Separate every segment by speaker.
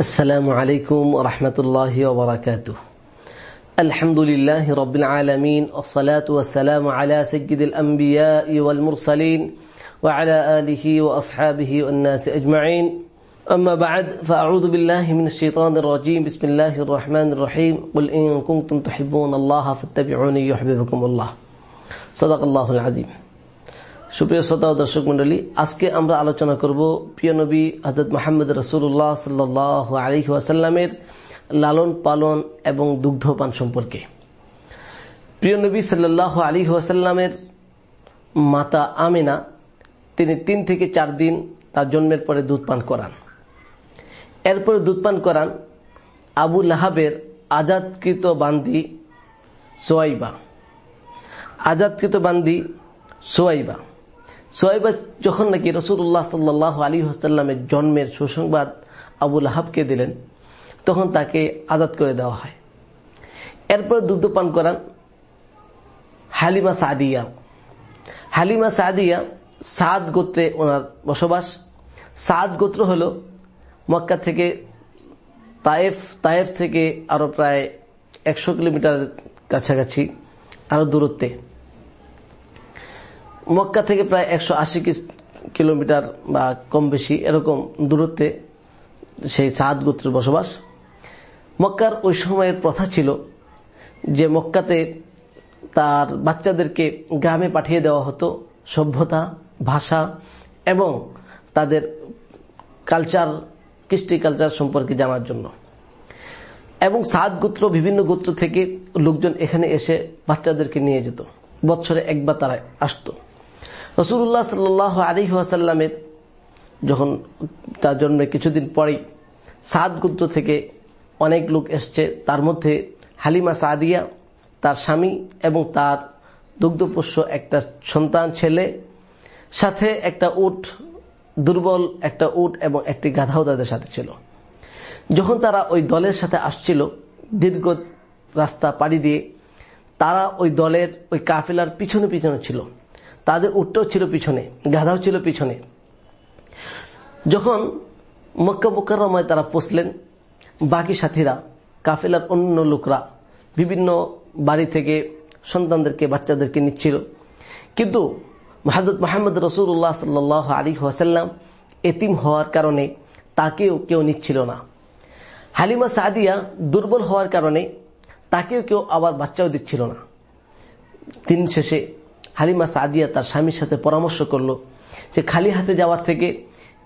Speaker 1: السلام عليكم ورحمة الله وبركاته. الحمد لله رب العالمين والصلاة والسلام على سيد الأنبياء والمرسلين وعلى آله وأصحابه والناس أجمعين. أما بعد فأعوذ بالله من الشيطان الرجيم. بسم الله الرحمن الرحيم. قل إن كنتم تحبون الله فاتبعوني يحببكم الله. صدق الله العظيم. সুপ্রিয় শ্রোতা ও দর্শক মন্ডলী আজকে আমরা আলোচনা করব প্রিয় নবী হজরত মাহমুদ রসুল্লাহ সাল্লাহ আলী ওয়াসাল্লামের লালন পালন এবং দুগ্ধপান সম্পর্কে। প্রিয় নবী সাল্লাহ আলী ওয়াসাল্লামের মাতা আমিনা, তিনি তিন থেকে চার দিন তার জন্মের পরে দুধ পান করান। এরপরে দুধ পান করান আবু লাহাবের আজাদকৃত বান্দি সোয়াইবা। আজাদকৃত বান্দি সোয়াইবা। সোয়াইবা যখন নাকি রসুল্লাহ সাল্লাহ আলী হাসাল্লামের জন্মের সুসংবাদ আবুল হাবকে দিলেন, তখন তাকে আজাদ করে দেওয়া হয়। এরপর দুগ্ধ পান করান হালিমা সাদিয়া। হালিমা সাদিয়া সাদ গোত্রে ওনার বসবাস। সাদ গোত্র হল মক্কা থেকে তায়েফ তায়েফ থেকে আরও প্রায় একশো কিলোমিটার কাছাকাছি, আরও দূরত্বে। মক্কা থেকে প্রায় একশো আশি কিলোমিটার বা কম বেশি এরকম দূরত্বে সেই সাদ গোত্রের বসবাস। মক্কার ওই সময়ের প্রথা ছিল যে মক্কাতে তার বাচ্চাদেরকে গ্রামে পাঠিয়ে দেওয়া হতো সভ্যতা, ভাষা এবং তাদের কালচার কৃষ্টি কালচার সম্পর্কে জানার জন্য। এবং সাত গোত্র বিভিন্ন গোত্র থেকে লোকজন এখানে এসে বাচ্চাদেরকে নিয়ে যেত। বছরে একবার তারা আসতো। রসুল্লাহ সাল্লাহ আলী আসাল্লামের যখন তার জন্মের কিছুদিন পরেই সাদ গুদ্র থেকে অনেক লোক এসছে, তার মধ্যে হালিমা সাদিয়া, তার স্বামী এবং তার দুগ্ধপোষ্য একটা সন্তান ছেলে, সাথে একটা উট, দুর্বল একটা উট এবং একটি গাধাও তাদের সাথে ছিল। যখন তারা ওই দলের সাথে আসছিল, দীর্ঘ রাস্তা পাড়ি দিয়ে, তারা ওই দলের ওই কাফেলার পিছনে পিছনে ছিল। তাদের উটটাও ছিল পিছনে, গাধাও ছিল পিছনে। যখন মক্কা মোকারমায় তারা পৌঁছলেন, বাকি সাথীরা, কাফেলার অন্য লোকরা, বিভিন্ন বাড়ি থেকে সন্তানদেরকে, বাচ্চাদেরকে নিচ্ছিল। কিন্তু মাহাদুদ মাহমুদ রসুল্লাহ সাল্লাহ আলী ওয়াসাল্লাম এতিম হওয়ার কারণে তাকেও কেউ নিচ্ছিল না। হালিমা সাদিয়া দুর্বল হওয়ার কারণে তাকেও কেউ আবার বাচ্চাও দিচ্ছিল না। দিন শেষে হালিমা সাদিয়া তার স্বামীর সাথে পরামর্শ করল যে খালি হাতে যাওয়ার থেকে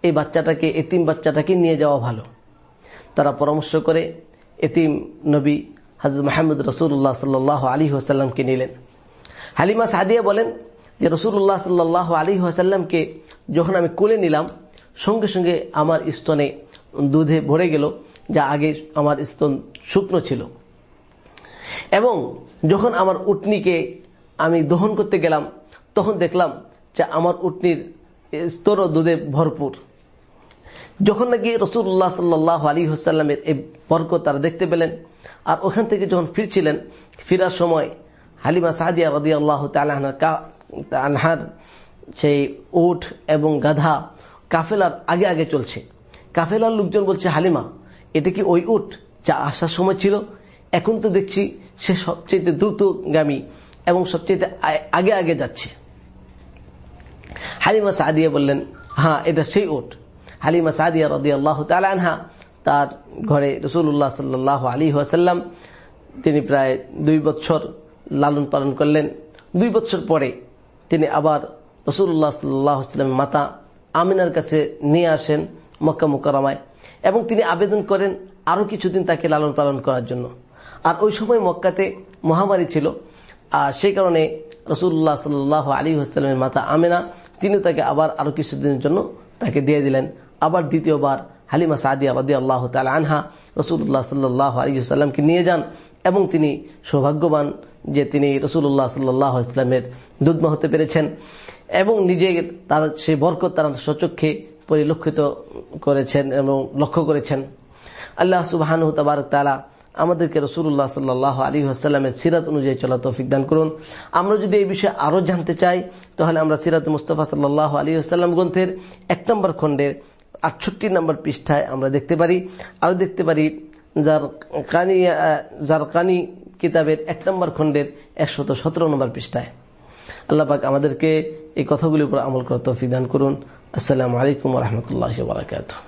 Speaker 1: এই বাচ্চাটাকে, এতিম বাচ্চাটাকে নিয়ে যাওয়া ভালো। তারা পরামর্শ করে এতিম নবী হাজর মাহমুদ রসুল্লাহ সাল্লাহ আলী হাসাল্লামকে নিলেন। হালিমা সাদিয়া বলেন যে রসুল্লাহ সাল্লাহ আলী হাসাল্লামকে যখন আমি কোলে নিলাম, সঙ্গে সঙ্গে আমার স্তনে দুধে ভরে গেল, যা আগে আমার স্তন শুকনো ছিল। এবং যখন আমার উটনিকে আমি দহন করতে গেলাম, তখন দেখলাম যে আমার উটনির স্তর দুধে ভরপুর। যখন নাকি রসুল্লাহ সাল্লাহ আলী হোসাল্লামের এই বর্গ তারা দেখতে পেলেন, আর ওখান থেকে যখন ফিরছিলেন, ফিরার সময় হালিমা সাহাদিয়া রদি আল্লাহ আনহার সেই উঠ এবং গাধা কাফেলার আগে আগে চলছে। কাফেলার লোকজন বলছে, হালিমা, এটা কি ওই উঠ যা আসার সময় ছিল? এখন তো দেখছি সে সবচেয়ে দ্রুতগামী। এবং সবচেয়ে আগে আগে যাচ্ছে। হালিমা সাদিয়া বললেন হ্যাঁ এটা সেই ওট। হালিমা সাদিয়া রদি আল্লাহ তালানহা তার ঘরে রসুল্লাহ সাল্লাহ আলী আসাল্লাম তিনি প্রায় দুই বছর লালন পালন করলেন। দুই বছর পরে তিনি আবার রসুল্লাহ সাল্লামের মাতা আমিনার কাছে নিয়ে আসেন মক্কা মোকারামায় এবং তিনি আবেদন করেন আরও কিছুদিন তাকে লালন পালন করার জন্য। আর ওই সময় মক্কাতে মহামারী ছিল। আর সেই কারণে রসুল্লাহ সাল্লাহ আলী হাসলামের মাতা আমেনা, তিনি তাকে আবার আরও কিছুদিনের জন্য তাকে দিয়ে দিলেন। আবার দ্বিতীয়বার হালিমা সাদিয়া রাদি আল্লাহ তাল আনহা রসুল্লাহ সাল্লাহ আলী সাল্লামকে নিয়ে যান এবং তিনি সৌভাগ্যবান যে তিনি রসুল্লাহ সাল্লাহ ইসলামের দুধমা হতে পেরেছেন এবং নিজে তার সেই বরকত তারা সচক্ষে পরিলক্ষিত করেছেন এবং লক্ষ্য করেছেন। আল্লাহ সুবাহান তালা আমাদেরকে রসুল্লাহ সাল্লাহ আলী আসাল্লামের সিরাত অনুযায়ী চলা তৌফিক দান করুন। আমরা যদি এই বিষয়ে আরও জানতে চাই, তাহলে আমরা সিরাত মুস্তফা সাল্লাহ আলী আসাল্লাম গ্রন্থের এক নম্বর খণ্ডের আটষট্টি নম্বর পৃষ্ঠায় আমরা দেখতে পারি। আরও দেখতে পারি যার কানি যার কানি কিতাবের এক নম্বর খণ্ডের একশত সতেরো নম্বর পৃষ্ঠায়। আল্লাহ পাক আমাদেরকে এই কথাগুলির উপর আমল করার তৌফিক দান করুন। আসসালামু আলাইকুম রহমতুল্লাহ বারাকাতুহ।